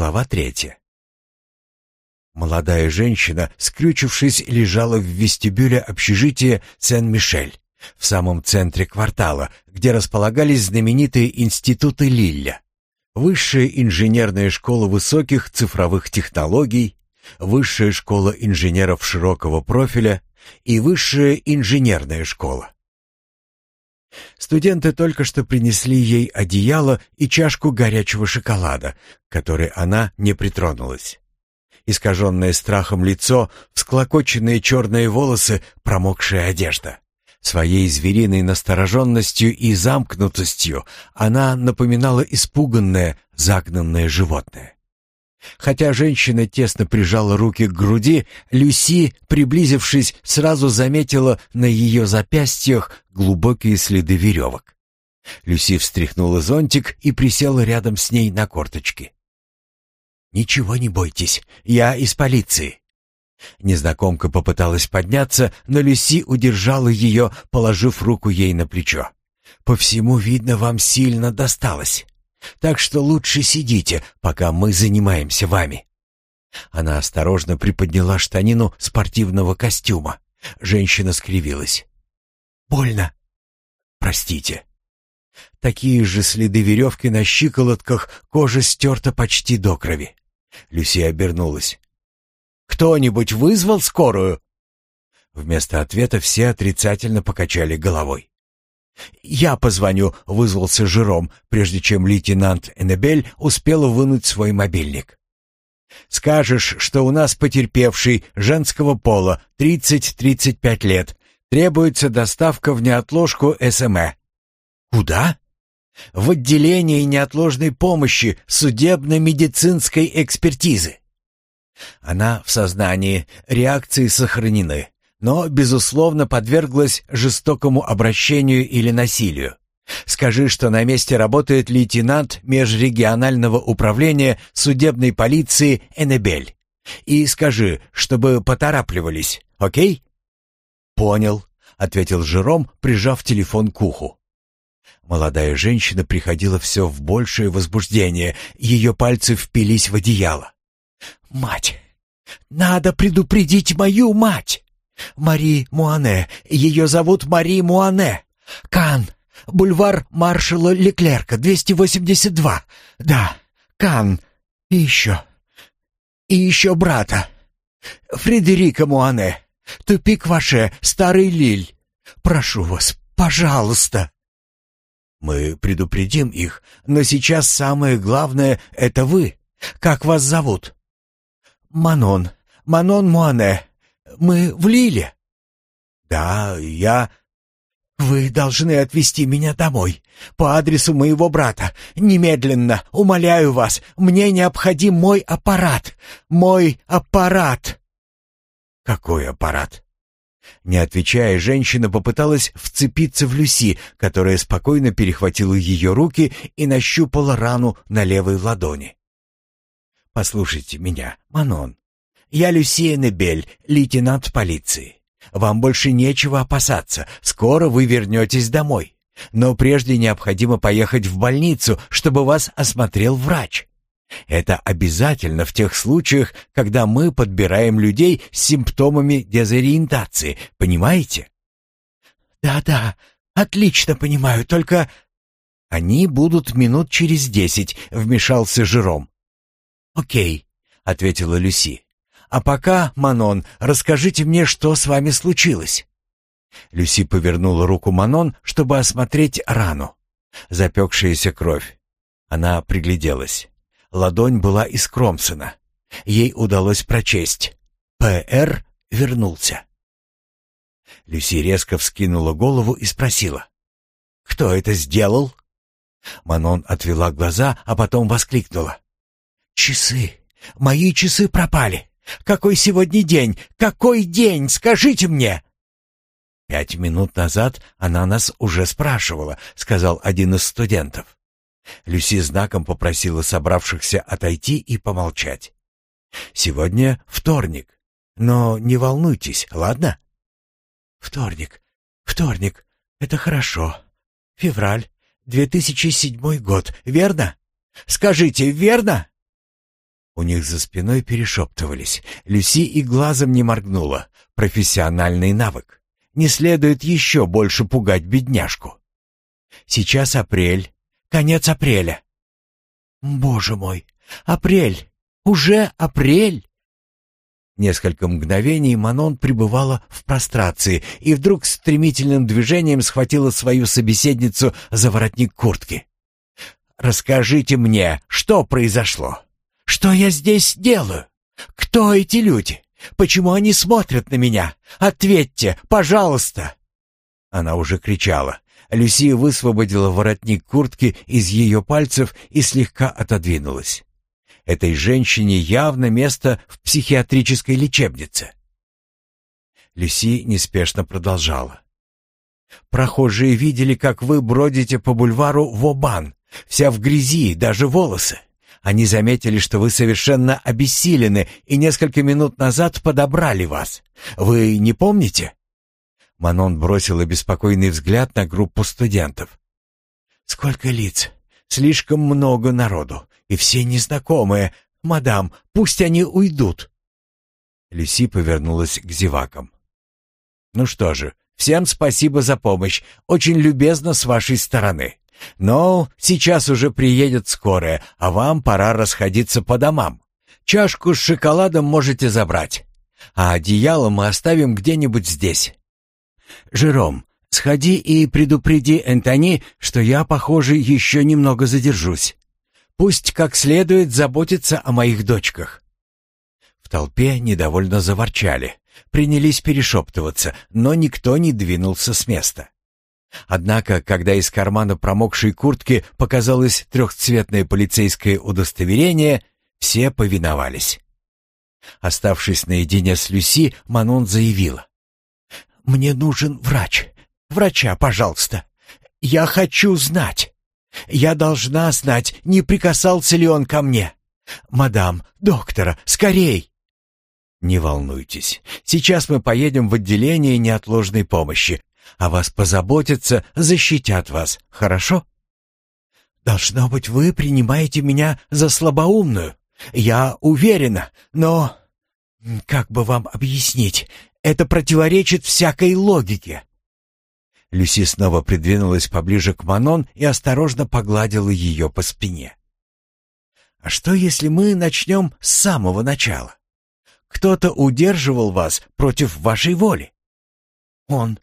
Глава третья. Молодая женщина, скрючившись, лежала в вестибюле общежития Сен-Мишель, в самом центре квартала, где располагались знаменитые институты Лилля. Высшая инженерная школа высоких цифровых технологий, Высшая школа инженеров широкого профиля и Высшая инженерная школа. Студенты только что принесли ей одеяло и чашку горячего шоколада, которой она не притронулась. Искаженное страхом лицо, всклокоченные черные волосы, промокшая одежда. Своей звериной настороженностью и замкнутостью она напоминала испуганное, загнанное животное. Хотя женщина тесно прижала руки к груди, Люси, приблизившись, сразу заметила на ее запястьях глубокие следы веревок. Люси встряхнула зонтик и присела рядом с ней на корточки. «Ничего не бойтесь, я из полиции». Незнакомка попыталась подняться, но Люси удержала ее, положив руку ей на плечо. «По всему видно, вам сильно досталось. Так что лучше сидите, пока мы занимаемся вами». Она осторожно приподняла штанину спортивного костюма. Женщина скривилась. «Больно?» «Простите». Такие же следы веревки на щиколотках, кожа стерта почти до крови. Люси обернулась. «Кто-нибудь вызвал скорую?» Вместо ответа все отрицательно покачали головой. «Я позвоню», — вызвался Жером, прежде чем лейтенант Эннебель успела вынуть свой мобильник. «Скажешь, что у нас потерпевший женского пола, 30-35 лет. Требуется доставка в неотложку СМЭ». «Куда?» «В отделение неотложной помощи судебно-медицинской экспертизы». Она в сознании, реакции сохранены но, безусловно, подверглась жестокому обращению или насилию. Скажи, что на месте работает лейтенант межрегионального управления судебной полиции Эннебель. И скажи, чтобы поторапливались, окей? Понял, ответил Жером, прижав телефон к уху. Молодая женщина приходила все в большее возбуждение, ее пальцы впились в одеяло. «Мать! Надо предупредить мою мать!» Мари Муане. Ее зовут Мари Муане. Кан. Бульвар маршала Леклерка, 282. Да, Кан. И еще. И еще брата. Фредерика Муане. Тупик Ваше, Старый Лиль. Прошу вас, пожалуйста. Мы предупредим их, но сейчас самое главное — это вы. Как вас зовут? Манон. Манон Муане. Мы в Лиле». «Да, я...» «Вы должны отвезти меня домой, по адресу моего брата. Немедленно, умоляю вас, мне необходим мой аппарат. Мой аппарат!» «Какой аппарат?» Не отвечая, женщина попыталась вцепиться в Люси, которая спокойно перехватила ее руки и нащупала рану на левой ладони. «Послушайте меня, Манон. Я Люсия Небель, лейтенант полиции. Вам больше нечего опасаться. Скоро вы вернетесь домой. Но прежде необходимо поехать в больницу, чтобы вас осмотрел врач. Это обязательно в тех случаях, когда мы подбираем людей с симптомами дезориентации, понимаете? Да-да, отлично понимаю, только они будут минут через десять, вмешался Жером. Окей, ответила Люси. А пока, Манон, расскажите мне, что с вами случилось». Люси повернула руку Манон, чтобы осмотреть рану. Запекшаяся кровь. Она пригляделась. Ладонь была искромсана. Ей удалось прочесть. «ПР вернулся». Люси резко вскинула голову и спросила. «Кто это сделал?» Манон отвела глаза, а потом воскликнула. «Часы! Мои часы пропали! Какой сегодня день? Какой день? Скажите мне!» «Пять минут назад она нас уже спрашивала», — сказал один из студентов. Люси знаком попросила собравшихся отойти и помолчать. «Сегодня вторник, но не волнуйтесь, ладно?» «Вторник, вторник, это хорошо. Февраль, 2007 год, верно? Скажите, верно?» У них за спиной перешептывались. Люси и глазом не моргнула. Профессиональный навык. Не следует еще больше пугать бедняжку. Сейчас апрель. Конец апреля. Боже мой! Апрель! Уже апрель! Несколько мгновений Манон пребывала в прострации и вдруг стремительным движением схватила свою собеседницу за воротник куртки. «Расскажите мне, что произошло? Что я здесь делаю? Кто эти люди? Почему они смотрят на меня? Ответьте, пожалуйста!» Она уже кричала. Люсия высвободила воротник куртки из ее пальцев и слегка отодвинулась. Этой женщине явно место в психиатрической лечебнице. Люси неспешно продолжала. «Прохожие видели, как вы бродите по бульвару Вобан, вся в грязи, даже волосы. Они заметили, что вы совершенно обессилены и несколько минут назад подобрали вас. Вы не помните?» Манон бросила беспокойный взгляд на группу студентов. «Сколько лиц! Слишком много народу, и все незнакомые. Мадам, пусть они уйдут!» Люси повернулась к зевакам. «Ну что же, всем спасибо за помощь. Очень любезно с вашей стороны. Но сейчас уже приедет скорая, а вам пора расходиться по домам. Чашку с шоколадом можете забрать, а одеяло мы оставим где-нибудь здесь. «Жером, сходи и предупреди Энтони, что я, похоже, еще немного задержусь. Пусть как следует заботится о моих дочках». В толпе недовольно заворчали, принялись перешептываться, но никто не двинулся с места. Однако, когда из кармана промокшей куртки показалось трехцветное полицейское удостоверение, все повиновались. Оставшись наедине с Люси, Манон заявила. Мне нужен врач. Врача, пожалуйста. Я хочу знать. Я должна знать, не прикасался ли он ко мне. Мадам, доктора, скорей. Не волнуйтесь. Сейчас мы поедем в отделение неотложной помощи. А вас позаботятся, защитят вас, хорошо? Должно быть, вы принимаете меня за слабоумную. Я уверена, но... Как бы вам объяснить? Это противоречит всякой логике. Люси снова придвинулась поближе к Манон и осторожно погладила ее по спине. А что, если мы начнем с самого начала? Кто-то удерживал вас против вашей воли. Он.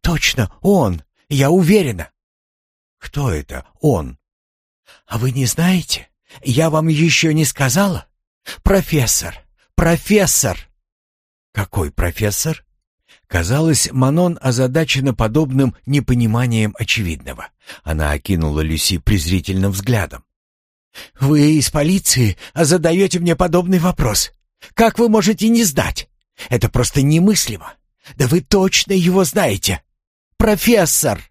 Точно, он. Я уверена. Кто это он? А вы не знаете? Я вам еще не сказала? Профессор. Профессор. «Какой профессор?» Казалось, Манон озадачена подобным непониманием очевидного. Она окинула Люси презрительным взглядом. «Вы из полиции, а задаете мне подобный вопрос. Как вы можете не знать? Это просто немыслимо. Да вы точно его знаете. Профессор!»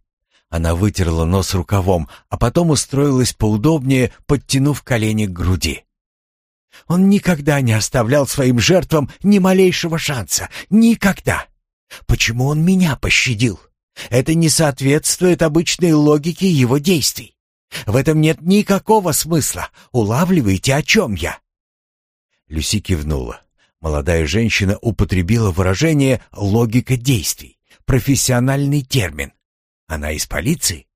Она вытерла нос рукавом, а потом устроилась поудобнее, подтянув колени к груди. Он никогда не оставлял своим жертвам ни малейшего шанса. Никогда. Почему он меня пощадил? Это не соответствует обычной логике его действий. В этом нет никакого смысла. Улавливаете, о чем я?» Люси кивнула. Молодая женщина употребила выражение «логика действий», профессиональный термин. Она из полиции?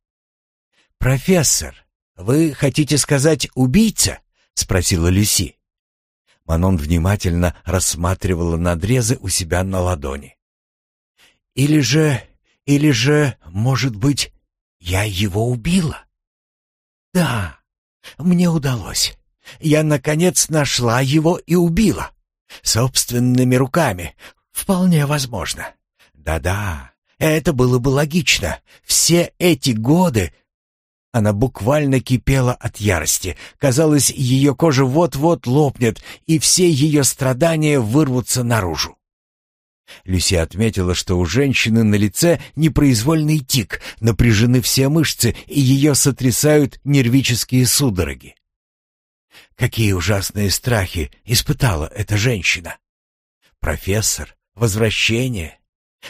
«Профессор, вы хотите сказать убийца?» — спросила Люси. Манон внимательно рассматривала надрезы у себя на ладони. «Или же... или же, может быть, я его убила?» «Да, мне удалось. Я, наконец, нашла его и убила. Собственными руками. Вполне возможно. Да-да, это было бы логично. Все эти годы она буквально кипела от ярости. Казалось, ее кожа вот-вот лопнет, и все ее страдания вырвутся наружу. Люси отметила, что у женщины на лице непроизвольный тик, напряжены все мышцы, и ее сотрясают нервические судороги. Какие ужасные страхи испытала эта женщина. Профессор, возвращение.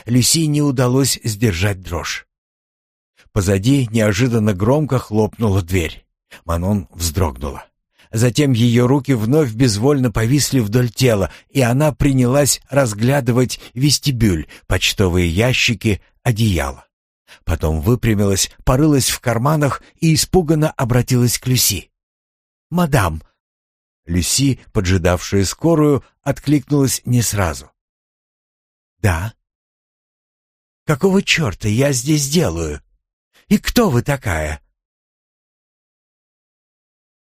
Люси не удалось сдержать дрожь. Позади неожиданно громко хлопнула дверь. Манон вздрогнула. Затем ее руки вновь безвольно повисли вдоль тела, и она принялась разглядывать вестибюль, почтовые ящики, одеяло. Потом выпрямилась, порылась в карманах и испуганно обратилась к Люси. «Мадам!» Люси, поджидавшая скорую, откликнулась не сразу. «Да?» «Какого черта я здесь делаю? И кто вы такая?»